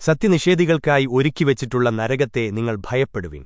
സത്യനിഷേധികൾക്കായി ഒരുക്കിവച്ചിട്ടുള്ള നരകത്തെ നിങ്ങൾ ഭയപ്പെടുവിൻ.